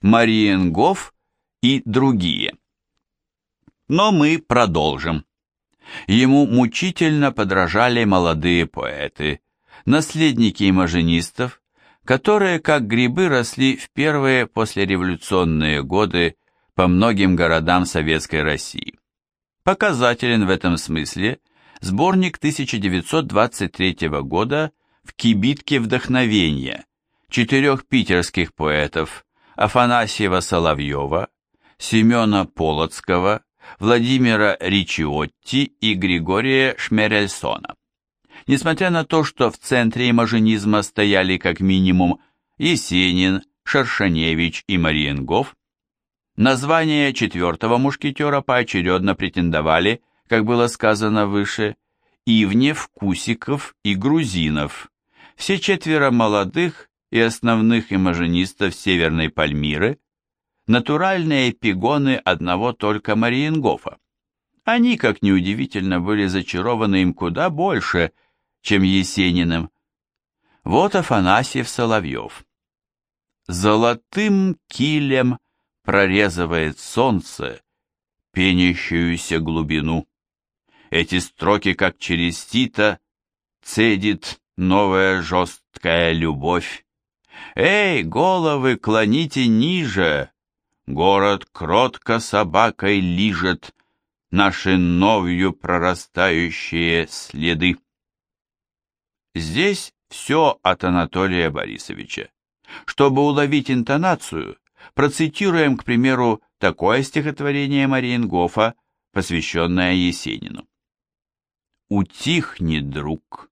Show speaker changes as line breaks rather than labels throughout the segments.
Мариенгоф и другие. Но мы продолжим. Ему мучительно подражали молодые поэты, наследники имажинистов, которые, как грибы, росли в первые послереволюционные годы по многим городам Советской России. Показателен в этом смысле сборник 1923 года «В кибитке вдохновения» четырех питерских поэтов Афанасьева Соловьева, Семена Полоцкого, Владимира Ричиотти и Григория Шмерельсона. Несмотря на то, что в центре имажинизма стояли как минимум Есенин, Шершеневич и Мариенгоф, название четвертого мушкетера поочередно претендовали, как было сказано выше, Ивнев, Кусиков и Грузинов. Все четверо молодых и основных имажинистов Северной Пальмиры, натуральные эпигоны одного только Мариенгофа. Они, как неудивительно, были зачарованы им куда больше, чем Есениным. Вот Афанасьев Соловьев. Золотым килем прорезывает солнце пенящуюся глубину. Эти строки, как через сито, цедит новая жесткая любовь. Эй, головы, клоните ниже! Город кротко собакой лижет Наши новью прорастающие следы. Здесь все от Анатолия Борисовича. Чтобы уловить интонацию, процитируем, к примеру, такое стихотворение Мариенгофа, посвященное Есенину. «Утихни, друг,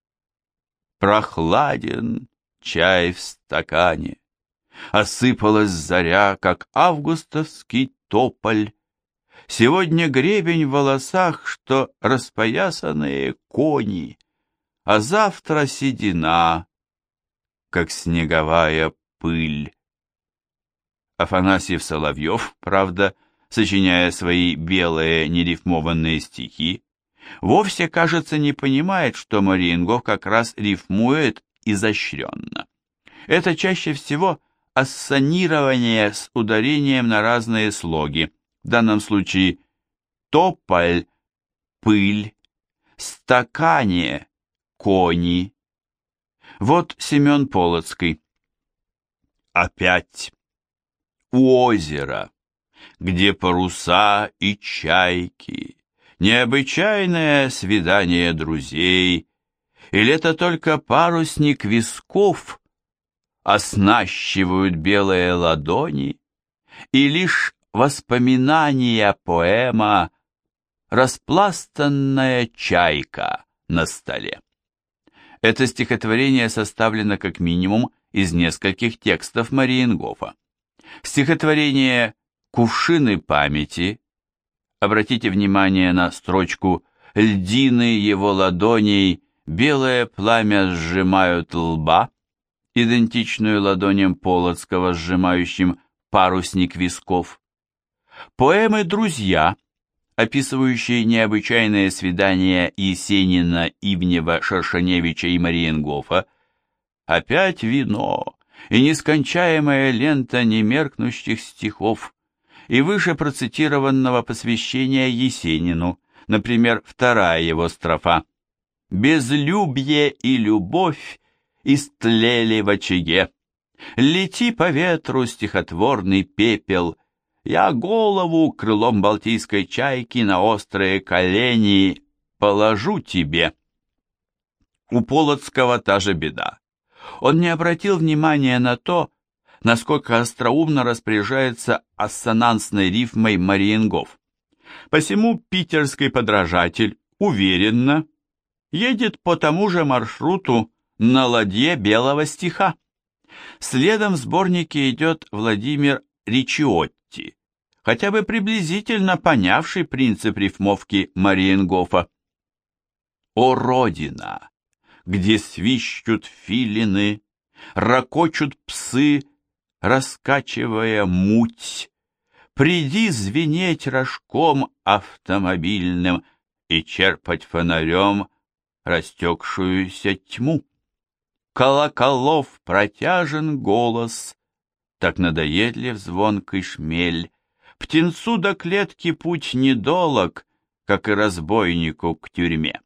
прохладен чай в стакане. Осыпалась заря, как августовский тополь. Сегодня гребень в волосах, что распоясанные кони, А завтра седина, как снеговая пыль. Афанасьев Соловьев, правда, сочиняя свои белые нерифмованные стихи, вовсе, кажется, не понимает, что Мариенгов как раз рифмует изощренно. Это чаще всего ассонирование с ударением на разные слоги, в данном случае тополь, пыль, стакане, кони. Вот Семен Полоцкий. Опять у озера, где паруса и чайки, необычайное свидание друзей, или это только парусник висков оснащивают белые ладони, и лишь воспоминания поэма «Распластанная чайка» на столе. Это стихотворение составлено как минимум из нескольких текстов Мариенгофа. Стихотворение «Кувшины памяти» Обратите внимание на строчку «Льдины его ладоней белое пламя сжимают лба», идентичную ладоням Полоцкого, сжимающим парусник висков. Поэмы «Друзья», описывающие необычайное свидание Есенина, Ивнева, Шершеневича и Мариенгофа, опять вино и нескончаемая лента немеркнущих стихов, и выше процитированного посвящения Есенину, например, вторая его строфа «Безлюбье и любовь истлели в очаге. Лети по ветру стихотворный пепел, я голову крылом балтийской чайки на острые колени положу тебе. У Полоцкого та же беда. Он не обратил внимания на то, насколько остроумно распоряжается ассонансной рифмой Мариенгов. Посему питерский подражатель уверенно едет по тому же маршруту на ладье белого стиха. Следом в сборнике идет Владимир Ричиотти, хотя бы приблизительно понявший принцип рифмовки Мариенгофа. «О, Родина! Где свищут филины, ракочут псы, раскачивая муть, приди звенеть рожком автомобильным и черпать фонарем растекшуюся тьму колоколов протяжен голос, так надоедлив звонкий шмель. Птенцу до клетки путь недолог, как и разбойнику к тюрьме.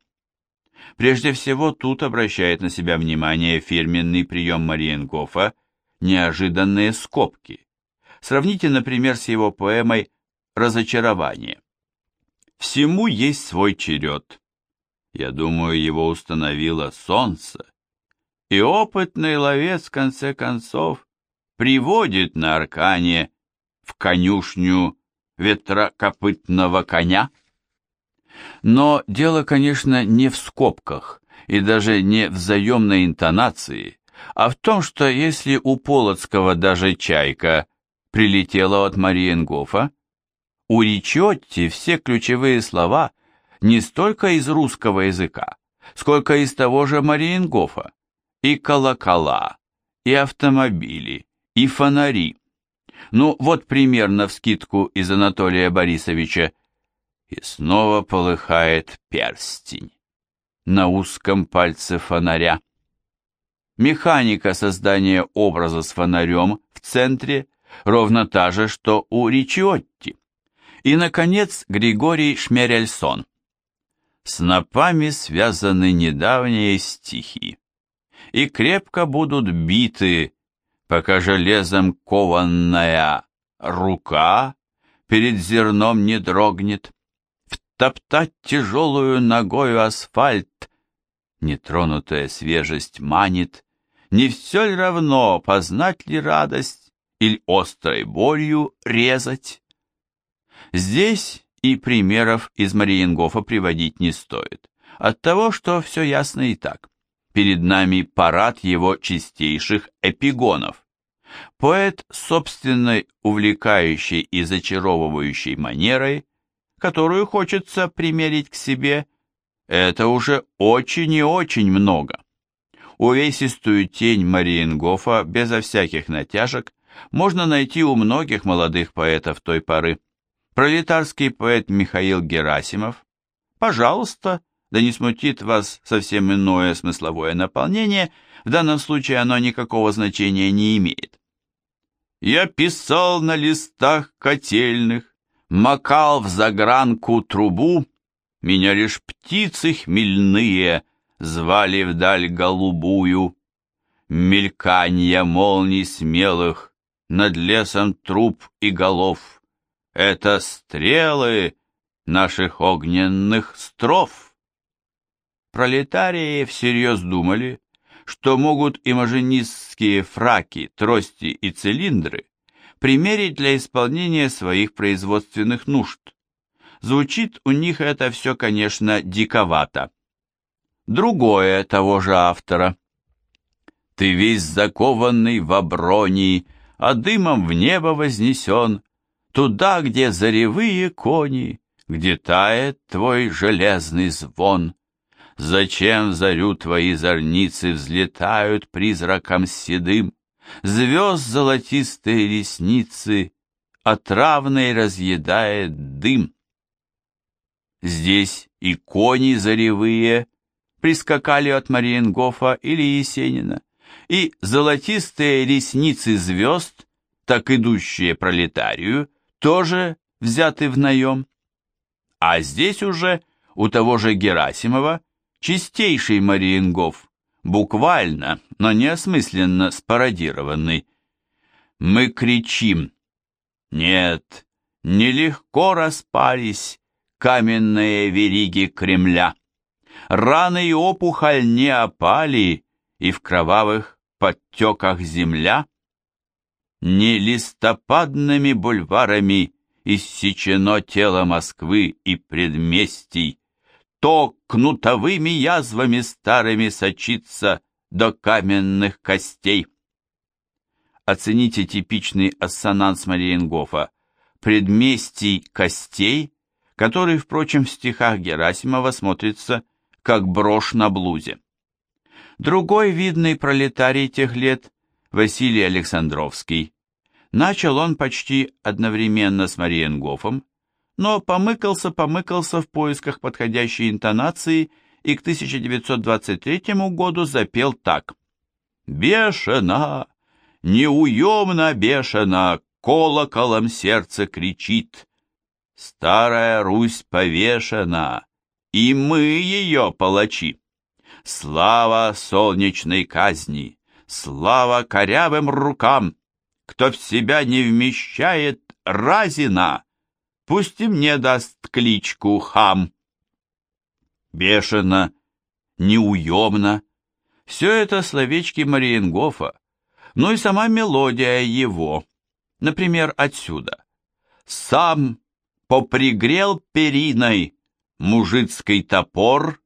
Прежде всего тут обращает на себя внимание фирменный прием Мариенгофа «Неожиданные скобки». Сравните, например, с его поэмой «Разочарование». Всему есть свой черед. Я думаю, его установило солнце. И опытный ловец, в конце концов, приводит на аркане в конюшню ветрокопытного коня. Но дело, конечно, не в скобках и даже не в заемной интонации, а в том, что если у Полоцкого даже чайка прилетела от Мариенгофа, у Ричотти все ключевые слова не столько из русского языка, сколько из того же Мариенгофа. И колокола, и автомобили, и фонари. Ну, вот примерно вскидку из Анатолия Борисовича. И снова полыхает перстень на узком пальце фонаря. Механика создания образа с фонарем в центре ровно та же, что у Ричиотти. И, наконец, Григорий Шмерельсон. Снопами связаны недавние стихи, и крепко будут биты, пока железом кованная рука перед зерном не дрогнет. Втоптать тяжелую ногою асфальт, нетронутая свежесть манит, не все ли равно, познать ли радость или острой болью резать? Здесь и примеров из Мариенгофа приводить не стоит, от того, что все ясно и так. Перед нами парад его чистейших эпигонов. Поэт собственной увлекающей и зачаровывающей манерой, которую хочется примерить к себе, это уже очень и очень много. Увесистую тень Мариенгофа безо всяких натяжек можно найти у многих молодых поэтов той поры. Пролетарский поэт Михаил Герасимов. Пожалуйста, да не смутит вас совсем иное смысловое наполнение, в данном случае оно никакого значения не имеет. Я писал на листах котельных, макал в загранку трубу, меня лишь птицы хмельные звали вдаль голубую. Мельканье молний смелых над лесом труб и голов — это стрелы наших огненных стров. Пролетарии всерьез думали, что могут и маженистские фраки, трости и цилиндры примерить для исполнения своих производственных нужд. Звучит у них это все, конечно, диковато. Другое того же автора. Ты весь закованный в оброни, а дымом в небо вознесен, Туда, где заревые кони, где тает твой железный звон. Зачем зарю твои зорницы взлетают призраком седым, Звезд золотистые ресницы отравной разъедает дым. Здесь и кони заревые прискакали от Мариенгофа или Есенина, и золотистые ресницы звезд, так идущие пролетарию, тоже взяты в наем. А здесь уже у того же Герасимова чистейший Мариенгоф, буквально, но неосмысленно спародированный. Мы кричим. Нет, нелегко распались каменные вериги Кремля. Раны и опухоль не опали, и в кровавых подтеках земля не листопадными бульварами иссечено тело Москвы и предместий, то кнутовыми язвами старыми сочится до каменных костей. Оцените типичный ассонанс Мариенгофа «предместий костей», который, впрочем, в стихах Герасимова смотрится как брошь на блузе. Другой видный пролетарий тех лет Василий Александровский. Начал он почти одновременно с Мариенгофом, но помыкался-помыкался в поисках подходящей интонации и к 1923 году запел так. «Бешена, неуемно бешено, колоколом сердце кричит. Старая Русь повешена, и мы ее палачи. Слава солнечной казни, слава корявым рукам, кто в себя не вмещает разина, пусть и мне даст кличку хам. Бешено, неуемно, все это словечки Мариенгофа, но и сама мелодия его, например, отсюда. Сам попригрел периной мужицкий топор,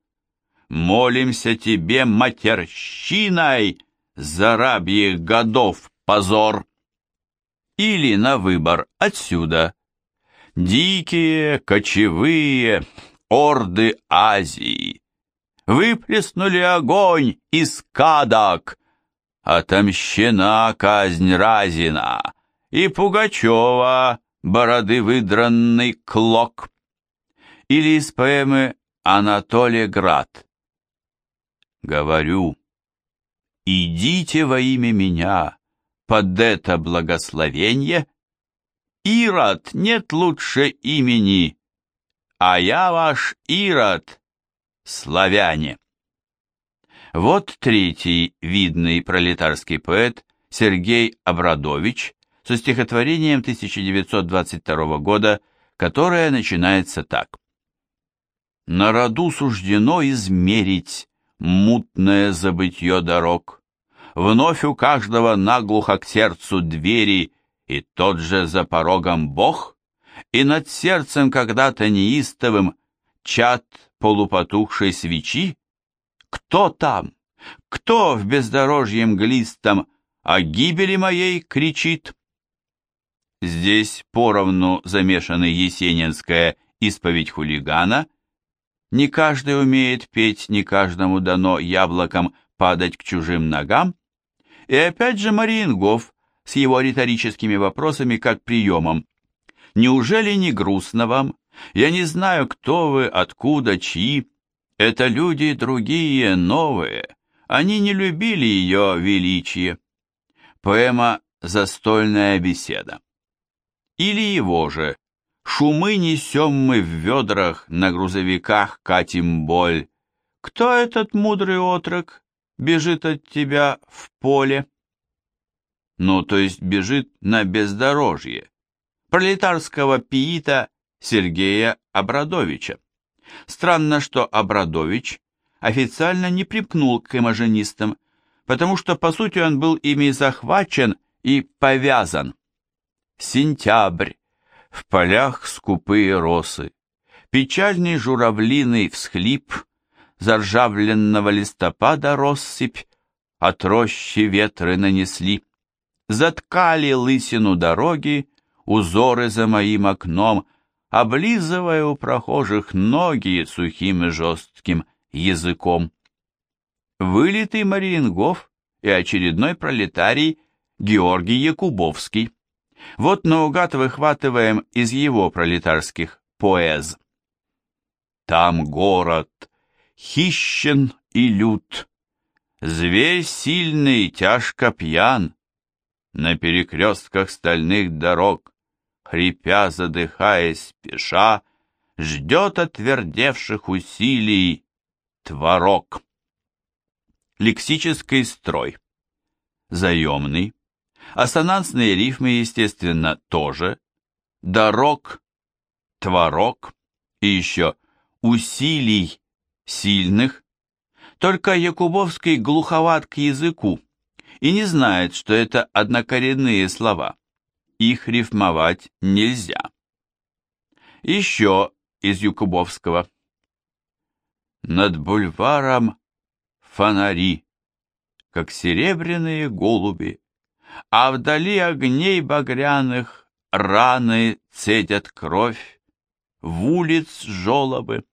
молимся тебе матерщиной за рабьих годов позор. Или на выбор отсюда. Дикие, кочевые, орды Азии, выплеснули огонь из кадок, отомщена казнь Разина, и Пугачева бороды выдранный клок. Или из поэмы Анатолий Град. Говорю, идите во имя меня под это благословение. Ирод нет лучше имени, а я ваш Ирод, славяне. Вот третий видный пролетарский поэт Сергей Абрадович со стихотворением 1922 года, которое начинается так. «Народу суждено измерить мутное забытье дорог. Вновь у каждого наглухо к сердцу двери, и тот же за порогом Бог, и над сердцем когда-то неистовым чат полупотухшей свечи? Кто там? Кто в бездорожье мглистом о гибели моей кричит? Здесь поровну замешаны есенинская исповедь хулигана. Не каждый умеет петь, не каждому дано яблоком падать к чужим ногам. И опять же Мариенгоф с его риторическими вопросами как приемом. Неужели не грустно вам? Я не знаю, кто вы, откуда, чьи. Это люди другие, новые. Они не любили ее величие. Поэма «Застольная беседа». Или его же «Шумы несем мы в ведрах, на грузовиках катим боль». Кто этот мудрый отрок бежит от тебя в поле? Ну, то есть бежит на бездорожье. Пролетарского пиита Сергея Абрадовича. Странно, что Абрадович официально не припнул к имажинистам, потому что, по сути, он был ими захвачен и повязан. Сентябрь, в полях скупые росы, печальный журавлиный всхлип, заржавленного листопада россыпь, от рощи ветры нанесли, заткали лысину дороги, узоры за моим окном, облизывая у прохожих ноги сухим и жестким языком. Вылитый Мариенгоф и очередной пролетарий Георгий Якубовский. Вот наугад выхватываем из его пролетарских поэз. Там город, хищен и лют, Зверь сильный, тяжко пьян, На перекрестках стальных дорог хрипя, задыхаясь, спеша, ждет отвердевших усилий творог. Лексический строй. Заемный. Ассонансные рифмы, естественно, тоже. Дорог, творог и еще усилий сильных. Только Якубовский глуховат к языку и не знает, что это однокоренные слова их рифмовать нельзя. Еще из Юкубовского. Над бульваром фонари, как серебряные голуби, а вдали огней багряных раны цедят кровь, в улиц жолобы.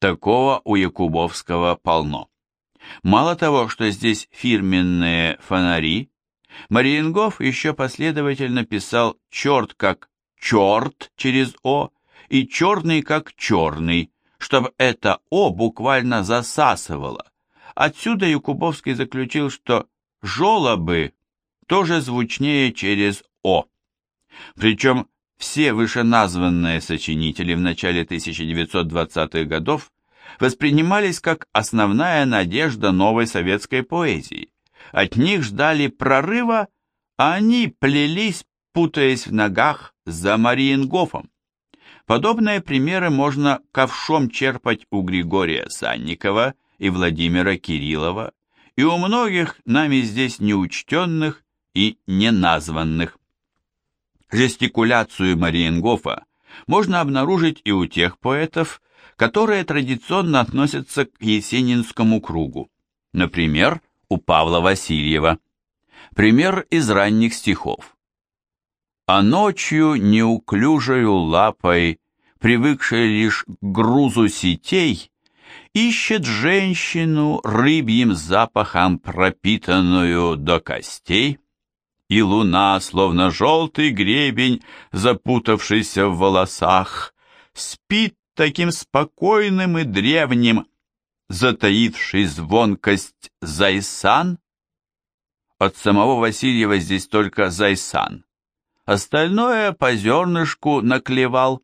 Такого у Якубовского полно. Мало того, что здесь фирменные фонари, Мариенгоф еще последовательно писал «черт» как «черт» через «о» и «черный» как «черный», чтобы это «о» буквально засасывало. Отсюда Якубовский заключил, что «жолобы» тоже звучнее через «о». Причем все вышеназванные сочинители в начале 1920-х годов воспринимались как основная надежда новой советской поэзии. От них ждали прорыва, а они плелись, путаясь в ногах за Мариенгофом. Подобные примеры можно ковшом черпать у Григория Санникова и Владимира Кириллова, и у многих нами здесь неучтенных и неназванных. Жестикуляцию Мариенгофа можно обнаружить и у тех поэтов, которые традиционно относятся к Есенинскому кругу. Например, у Павла Васильева. Пример из ранних стихов. «А ночью неуклюжею лапой, привыкшей лишь к грузу сетей, ищет женщину рыбьим запахом пропитанную до костей, и луна, словно желтый гребень, запутавшийся в волосах, спит таким спокойным и древним, затаивший звонкость Зайсан? От самого Васильева здесь только Зайсан. Остальное по зернышку наклевал.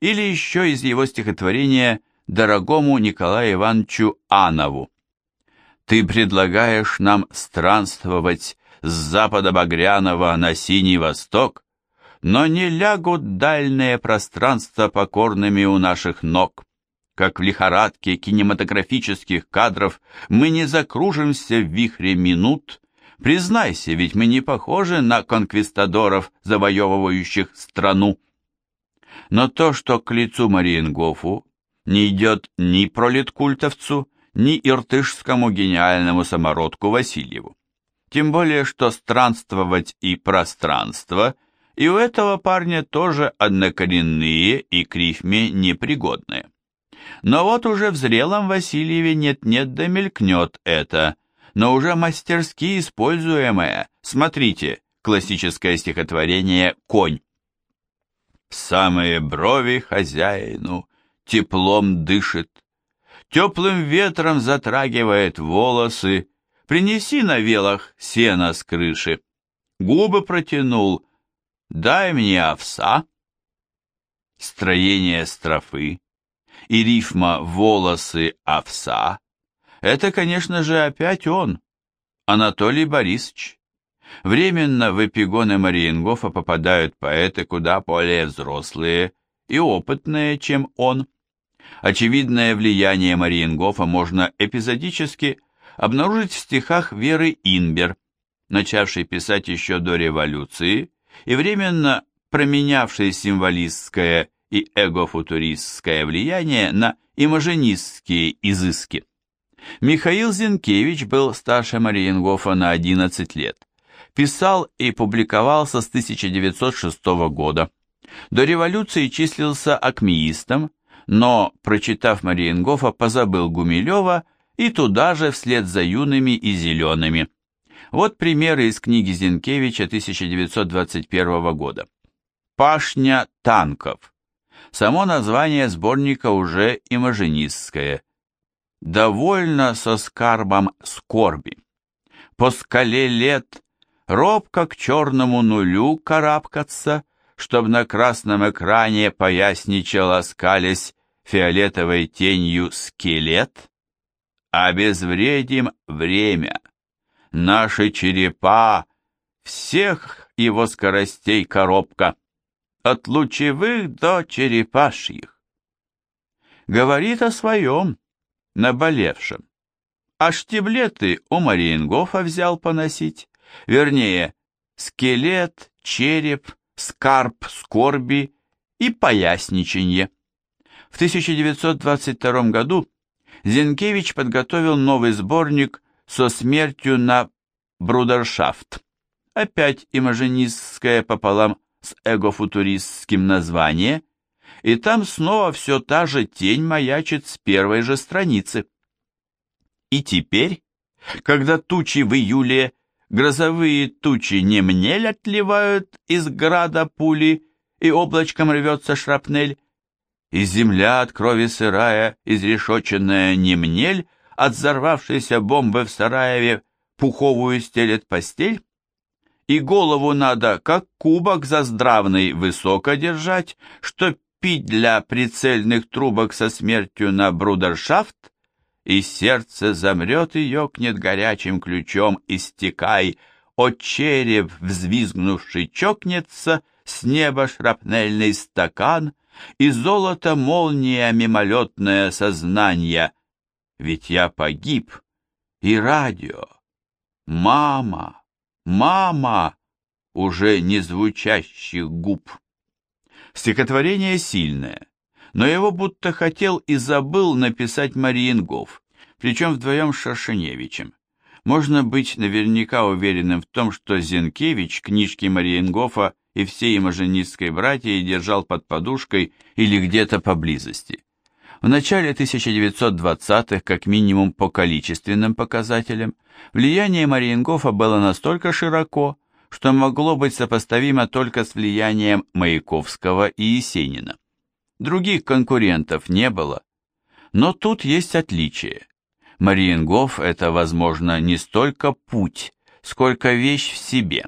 Или еще из его стихотворения «Дорогому Николаю Ивановичу Анову». «Ты предлагаешь нам странствовать с запада Багряного на Синий Восток, но не лягут дальние пространства покорными у наших ног. Как в лихорадке кинематографических кадров мы не закружимся в вихре минут. Признайся, ведь мы не похожи на конквистадоров, завоевывающих страну. Но то, что к лицу Мариенгофу не идет ни пролеткультовцу, ни иртышскому гениальному самородку Васильеву. Тем более, что странствовать и пространство и у этого парня тоже однокоренные и к рифме непригодные. Но вот уже в зрелом Васильеве нет-нет да мелькнет это, но уже мастерски используемое. Смотрите, классическое стихотворение «Конь». В самые брови хозяину теплом дышит, теплым ветром затрагивает волосы, Принеси на велах сено с крыши. Губы протянул. Дай мне овса. Строение строфы и рифма «волосы овса» — это, конечно же, опять он, Анатолий Борисович. Временно в эпигоны Мариенгофа попадают поэты куда более взрослые и опытные, чем он. Очевидное влияние Мариенгофа можно эпизодически обнаружить в стихах Веры Инбер, начавшей писать еще до революции и временно променявшей символистское и эгофутуристское влияние на имажинистские изыски. Михаил Зинкевич был старше Мариенгофа на 11 лет. Писал и публиковался с 1906 года. До революции числился акмеистом, но, прочитав Мариенгофа, позабыл Гумилева и туда же вслед за юными и зелеными. Вот примеры из книги Зинкевича 1921 года. «Пашня танков». Само название сборника уже имажинистское. «Довольно со скарбом скорби». По скале лет робко к черному нулю карабкаться, чтоб на красном экране поясничал оскались фиолетовой тенью скелет обезвредим время. Наши черепа, всех его скоростей коробка, от лучевых до черепашьих. Говорит о своем, наболевшем. А штиблеты у Мариенгофа взял поносить, вернее, скелет, череп, скарб скорби и поясничанье. В 1922 году Зинкевич подготовил новый сборник со смертью на брудершафт. Опять имажинистское пополам с эгофутуристским названием, и там снова все та же тень маячит с первой же страницы. И теперь, когда тучи в июле, грозовые тучи не мнель отливают из града пули, и облачком рвется шрапнель, и земля от крови сырая, изрешоченная немнель, от взорвавшейся бомбы в Сараеве пуховую стелет постель? и голову надо, как кубок заздравный, высоко держать, что пить для прицельных трубок со смертью на брудершафт, и сердце замрет и ёкнет горячим ключом, истекай, от череп взвизгнувший чокнется, с неба шрапнельный стакан, и золото молния мимолетное сознание. Ведь я погиб, и радио. Мама! «Мама!» уже не звучащих губ. Стихотворение сильное, но его будто хотел и забыл написать Мариенгоф, причем вдвоем с Шершеневичем. Можно быть наверняка уверенным в том, что Зенкевич книжки Мариенгофа и всей имажинистской братьей держал под подушкой или где-то поблизости. В начале 1920-х, как минимум по количественным показателям, влияние Мариенгофа было настолько широко, что могло быть сопоставимо только с влиянием Маяковского и Есенина. Других конкурентов не было. Но тут есть отличие. Мариенгоф – это, возможно, не столько путь, сколько вещь в себе.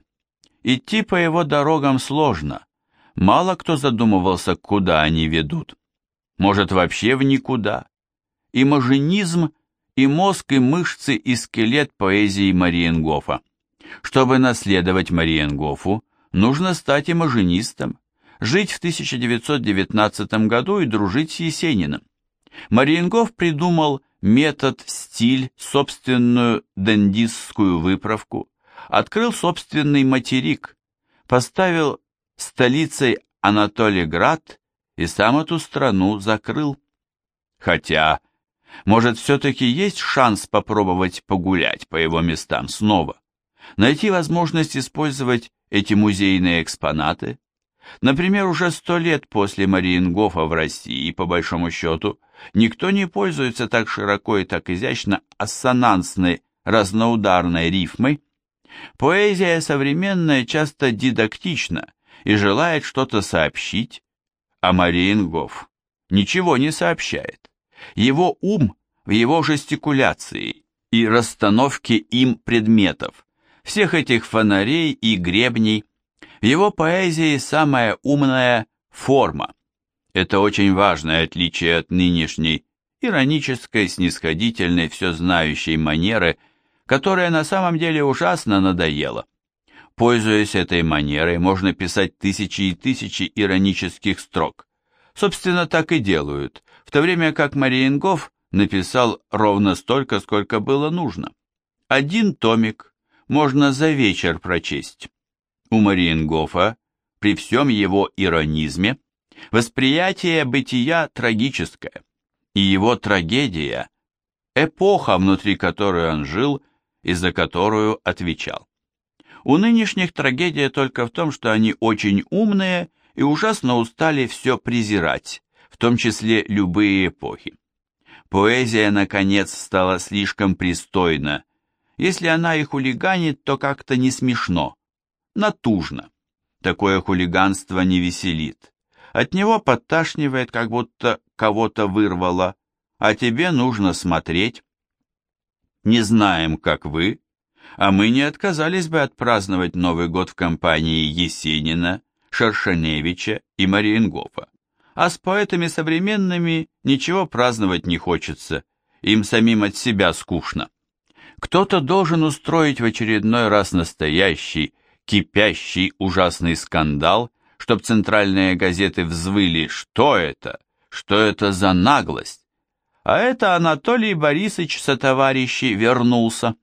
Идти по его дорогам сложно. Мало кто задумывался, куда они ведут может вообще в никуда. И маженизм, и мозг, и мышцы, и скелет поэзии Мариенгофа. Чтобы наследовать Мариенгофу, нужно стать имажинистом, жить в 1919 году и дружить с Есениным. Мариенгоф придумал метод, стиль, собственную дендистскую выправку, открыл собственный материк, поставил столицей Анатолий-Град и сам эту страну закрыл. Хотя, может, все-таки есть шанс попробовать погулять по его местам снова, найти возможность использовать эти музейные экспонаты. Например, уже сто лет после Мариенгофа в России, по большому счету, никто не пользуется так широко и так изящно ассонансной разноударной рифмой. Поэзия современная часто дидактична и желает что-то сообщить, а Мариенгоф ничего не сообщает. Его ум в его жестикуляции и расстановке им предметов, всех этих фонарей и гребней. В его поэзии самая умная форма. Это очень важное отличие от нынешней иронической, снисходительной, все знающей манеры, которая на самом деле ужасно надоела. Пользуясь этой манерой, можно писать тысячи и тысячи иронических строк. Собственно, так и делают, в то время как Мариенгоф написал ровно столько, сколько было нужно. Один томик можно за вечер прочесть. У Мариенгофа, при всем его иронизме, восприятие бытия трагическое, и его трагедия – эпоха, внутри которой он жил и за которую отвечал. У нынешних трагедия только в том, что они очень умные и ужасно устали все презирать, в том числе любые эпохи. Поэзия, наконец, стала слишком пристойна. Если она и хулиганит, то как-то не смешно, натужно. Такое хулиганство не веселит. От него подташнивает, как будто кого-то вырвало, а тебе нужно смотреть. Не знаем, как вы, а мы не отказались бы отпраздновать Новый год в компании Есенина, Шершеневича и Мариенгофа. А с поэтами современными ничего праздновать не хочется, им самим от себя скучно. Кто-то должен устроить в очередной раз настоящий, кипящий, ужасный скандал, чтоб центральные газеты взвыли «Что это? Что это за наглость?» А это Анатолий Борисович со товарищи вернулся.